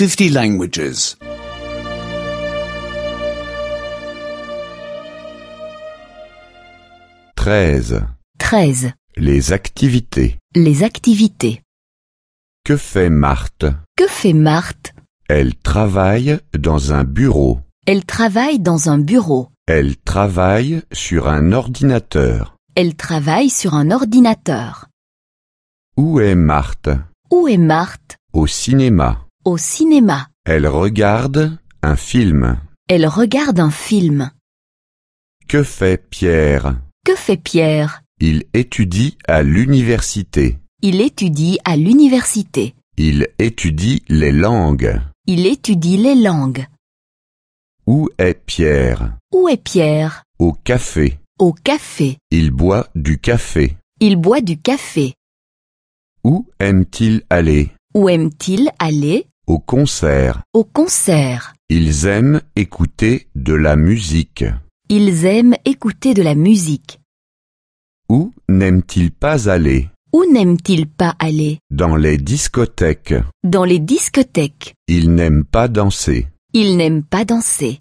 50 languages. 13. 13. Les activités. Les activités. Que fait Marthe? Que fait Marthe? Elle travaille dans un bureau. Elle travaille dans un bureau. Elle travaille sur un ordinateur. Elle travaille sur un ordinateur. Où est Marthe? Où est Marthe? Au cinéma. Au cinéma. Elle regarde un film. Elle regarde un film. Que fait Pierre? Que fait Pierre? Il étudie à l'université. Il étudie à l'université. Il étudie les langues. Il étudie les langues. Où est Pierre? Où est Pierre? Au café. Au café. Il boit du café. Il boit du café. Où aime-t-il aller? Où aime-t-il aller? Au concert. Au concert. Ils aiment écouter de la musique. Ils aiment écouter de la musique. Où n'aime-t-il pas aller? Où n'aime-t-il pas aller? Dans les discothèques. Dans les discothèques. Il n'aime pas danser. Il n'aime pas danser.